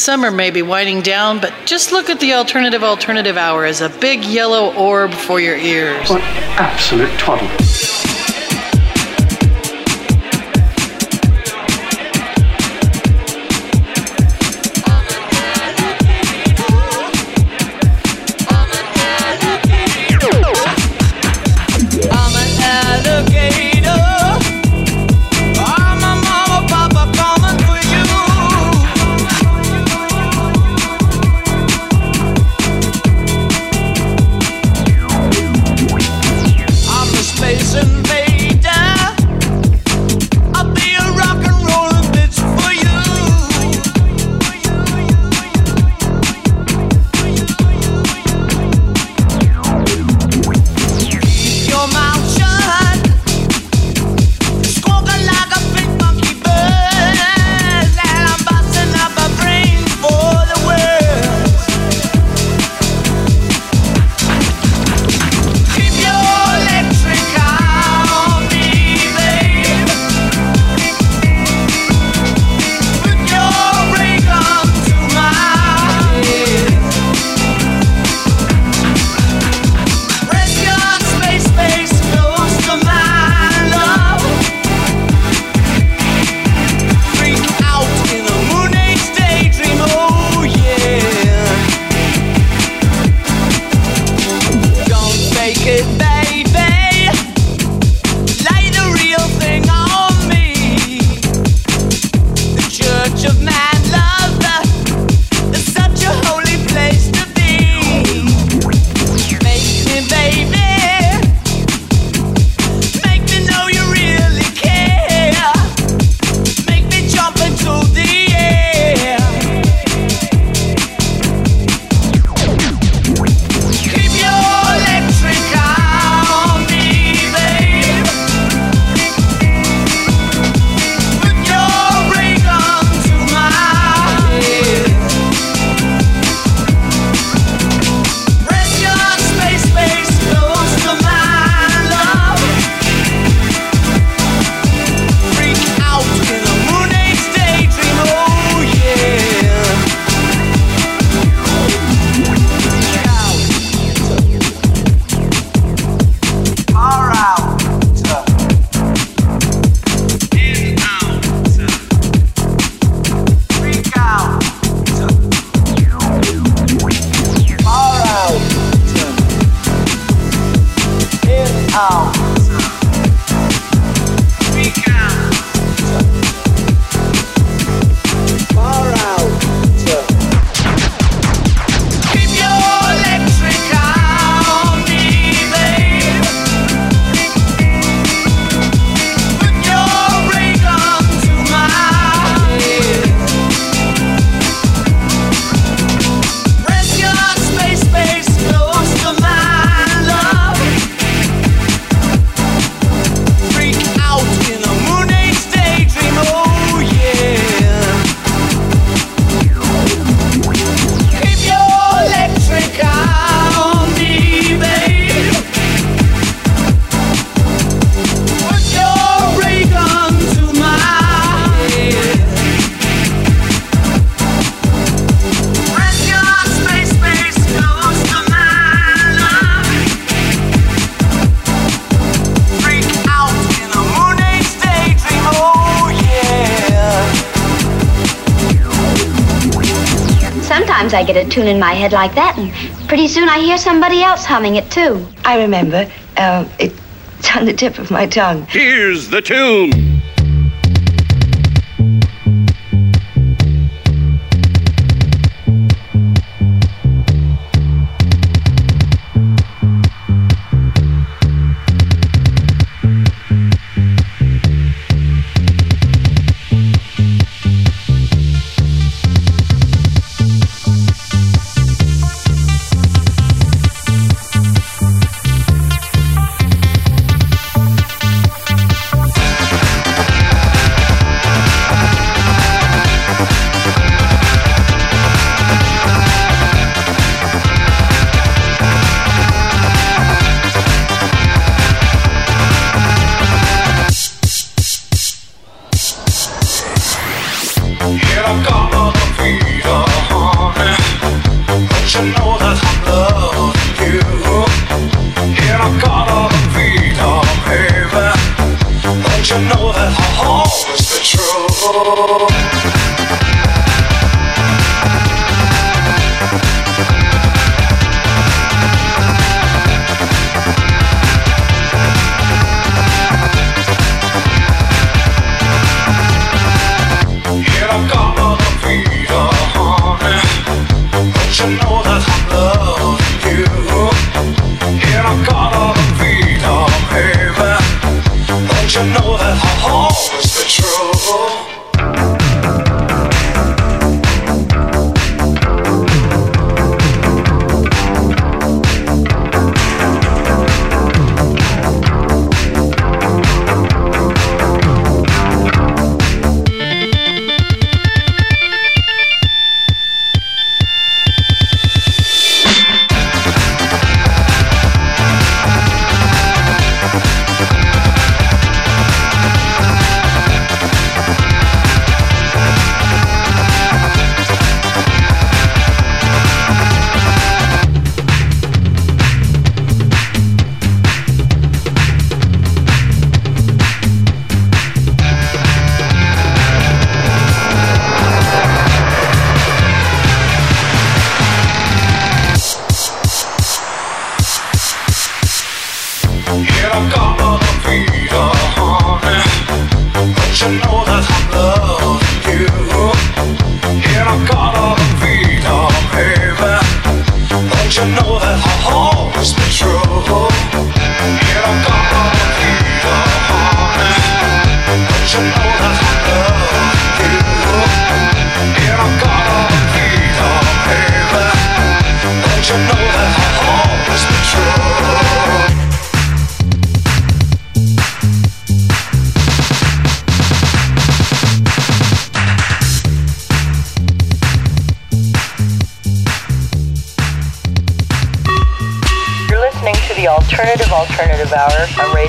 Summer may be winding down, but just look at the alternative alternative hour as a big yellow orb for your ears. What absolute twaddle. I get a tune in my head like that, and pretty soon I hear somebody else humming it too. I remember. Uh, it's on the tip of my tongue. Here's the tune.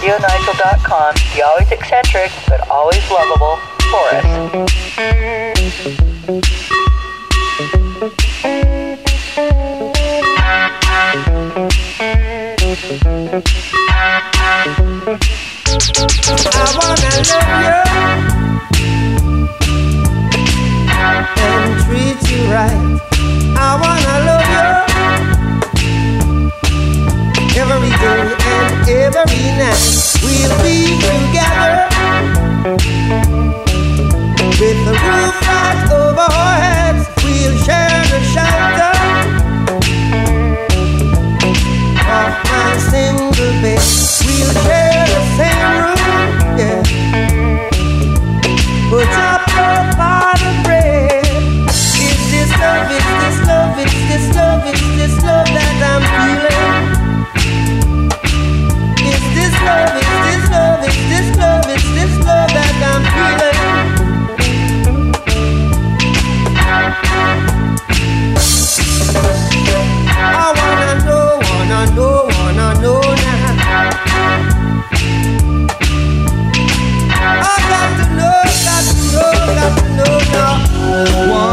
RadioNigel.com. The always eccentric, but always lovable, Boris. I wanna love you and treat you right. I wanna love you every day every night. We'll be together with the roof to know, got to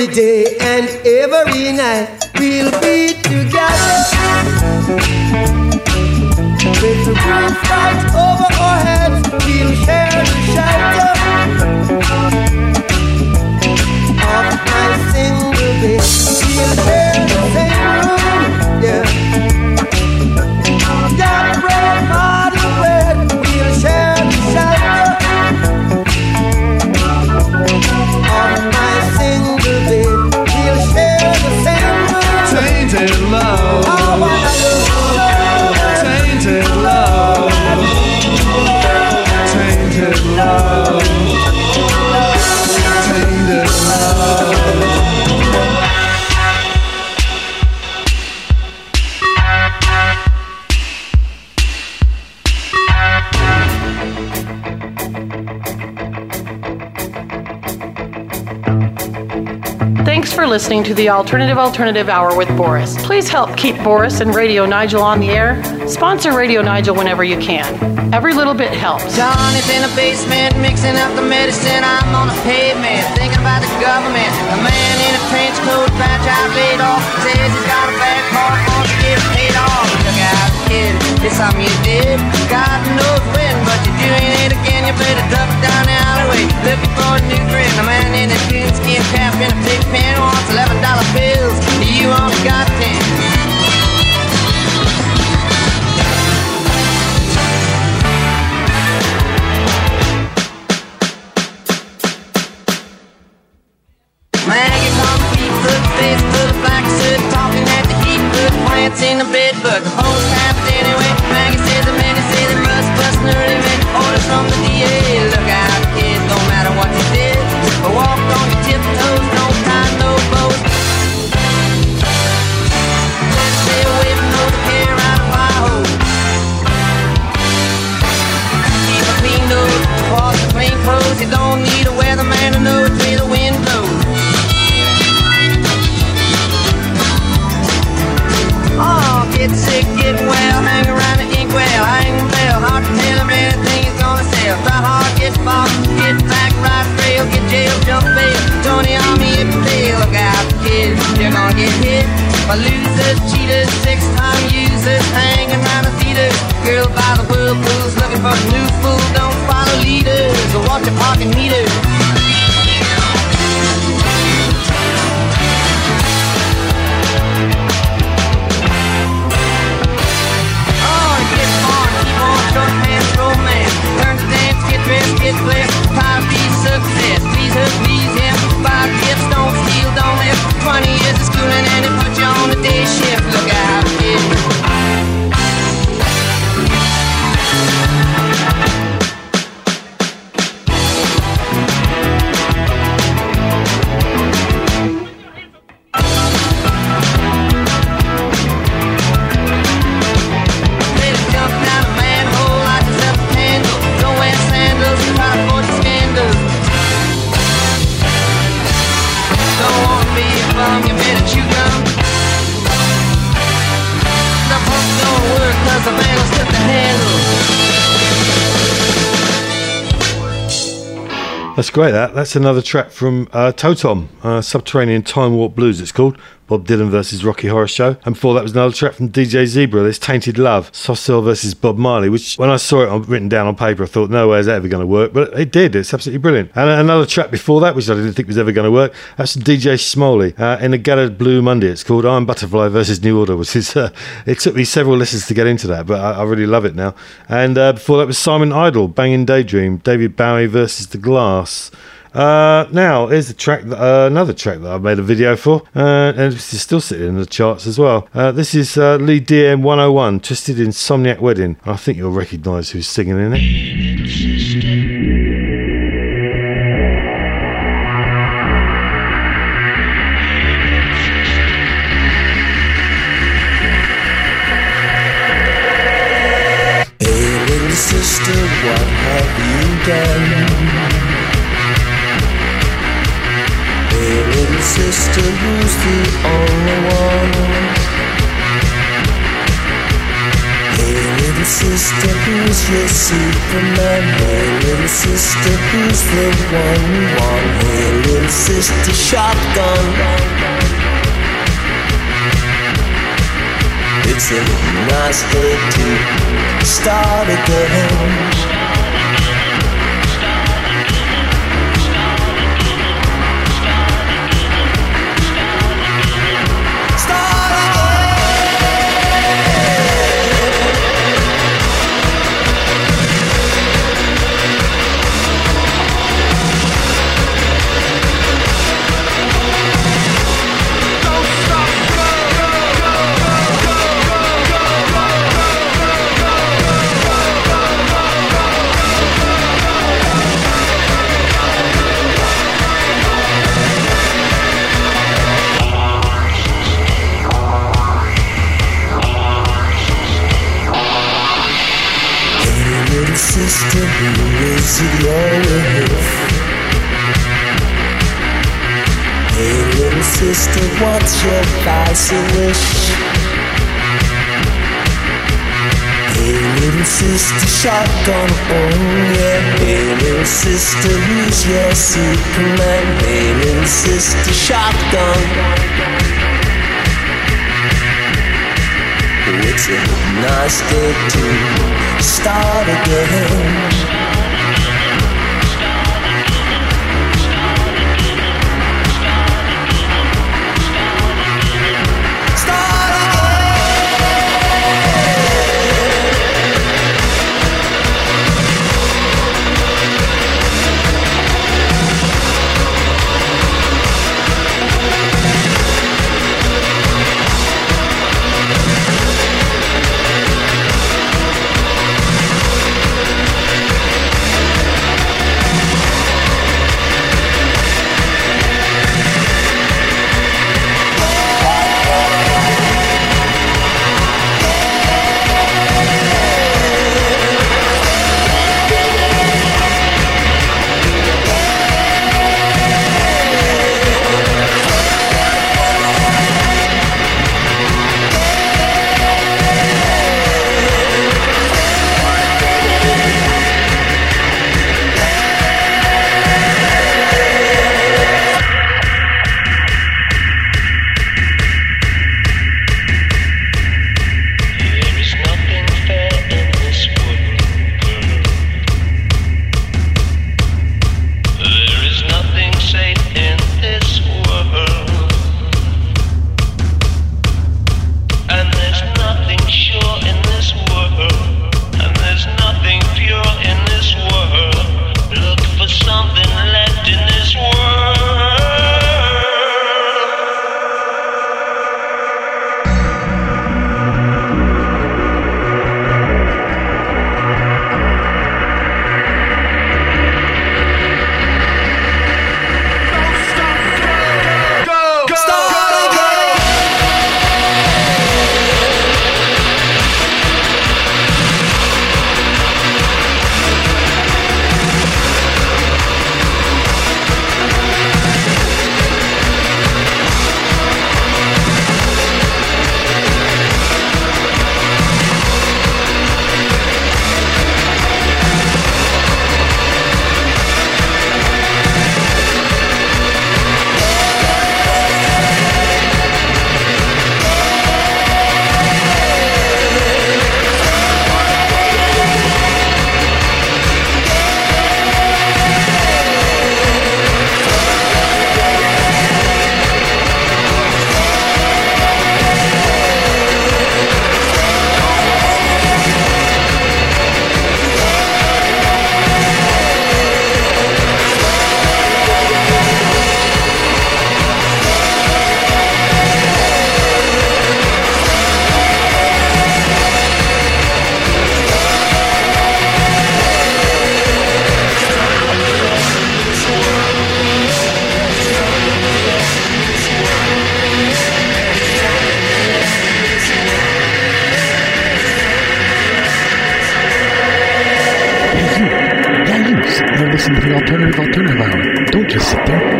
every day and every night. We'll be together with the roof right over our heads. We'll share the shelter of my single bed. We'll listening to the Alternative Alternative Hour with Boris. Please help keep Boris and Radio Nigel on the air. Sponsor Radio Nigel whenever you can. Every little bit helps. Johnny's in the basement mixing up the medicine. I'm on the pavement thinking about the government. A man in a trench coat, patch laid off, says he's got a bad car, wants to get paid off. Look out, kid, it's something you did. God knows when, but you're doing it again. You better duck down the alleyway, looking for a new friend. A man in a cap and a pen counts eleven dollar bills, you only got ten. Maggie, wants feet, foot face, foot black suit, talking at the heat, foot plants in the bed, but Great. That that's another track from uh, Totom, uh, Subterranean Time Warp Blues. It's called Bob Dylan versus Rocky Horror Show. And before that was another track from DJ Zebra. This Tainted Love, Cell versus Bob Marley. Which when I saw it written down on paper, I thought no way is that ever going to work, but it did. It's absolutely brilliant. And another track before that, which I didn't think was ever going to work, that's DJ Schmolli uh, in a Gathered Blue Monday. It's called Iron Butterfly versus New Order. Which is uh, it took me several listens to get into that, but I, I really love it now. And uh, before that was Simon Iddol, Banging Daydream, David Bowie versus The Glass. Uh, now here's a track, that, uh, another track that I've made a video for, uh, and it's still sitting in the charts as well. Uh, this is uh, Lee DM 101, Twisted Insomniac Wedding. I think you'll recognise who's singing in it. Sister, what have you done? Sister, who's the only one? Hey, little sister, who's your Superman? Hey, little sister, who's the one you want? Hey, little sister, shotgun. It's a nice day to start again. Sister, who it you're with? Hey, little sister, what's your vice wish? Hey, little sister, shotgun, oh yeah. Hey, little sister, who's your Superman? Hey, little sister, shotgun. It's a nice day to start again.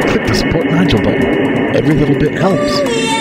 Click the Support Nigel button. Every little bit helps.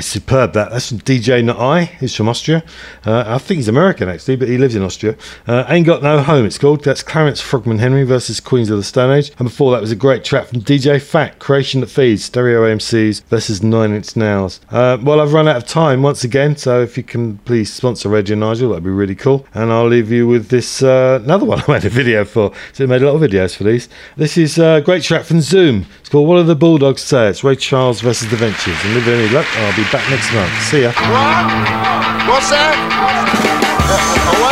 Is superb. That that's from DJ Not I. He's from Austria. Uh, I think he's American actually, but he lives in Austria. Uh, Ain't Got No Home. It's called. That's Clarence Frogman Henry versus Queens of the Stone Age. And before that was a great track from DJ Fat, Creation That Feeds, Stereo AMCs versus Nine Inch Nails. Uh, well, I've run out of time once again, so if you can please sponsor Radio Nigel, that'd be really cool. And I'll leave you with this uh, another one I made a video for. So I made a lot of videos for these. This is a great track from Zoom. Called What Do the Bulldogs Say? It's Ray Charles versus The Ventures. And with any luck, I'll be back next month. See ya. What? What's that? Uh,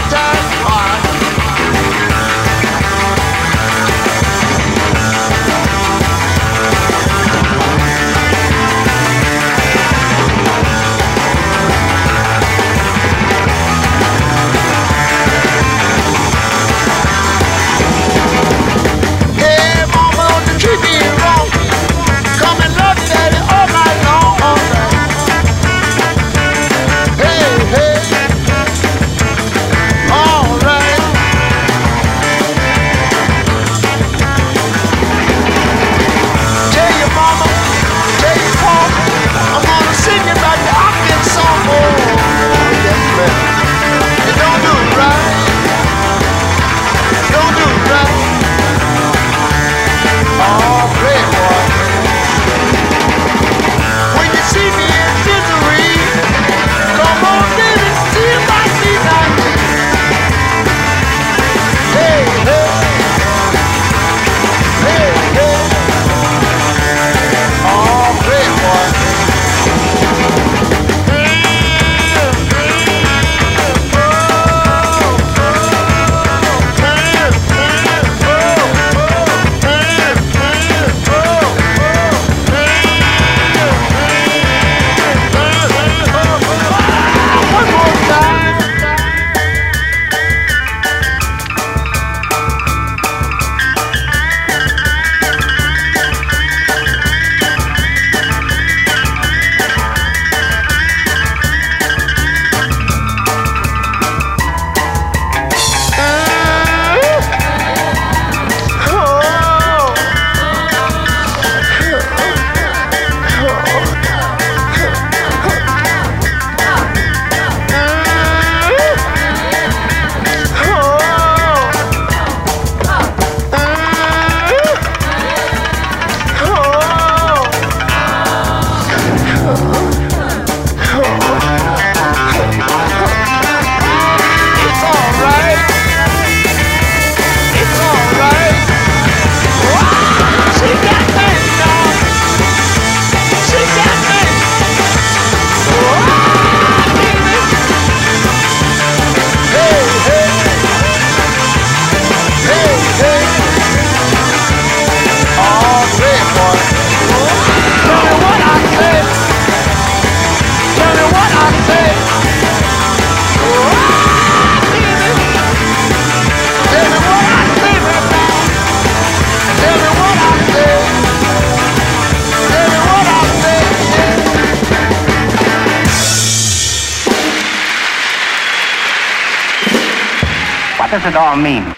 mean?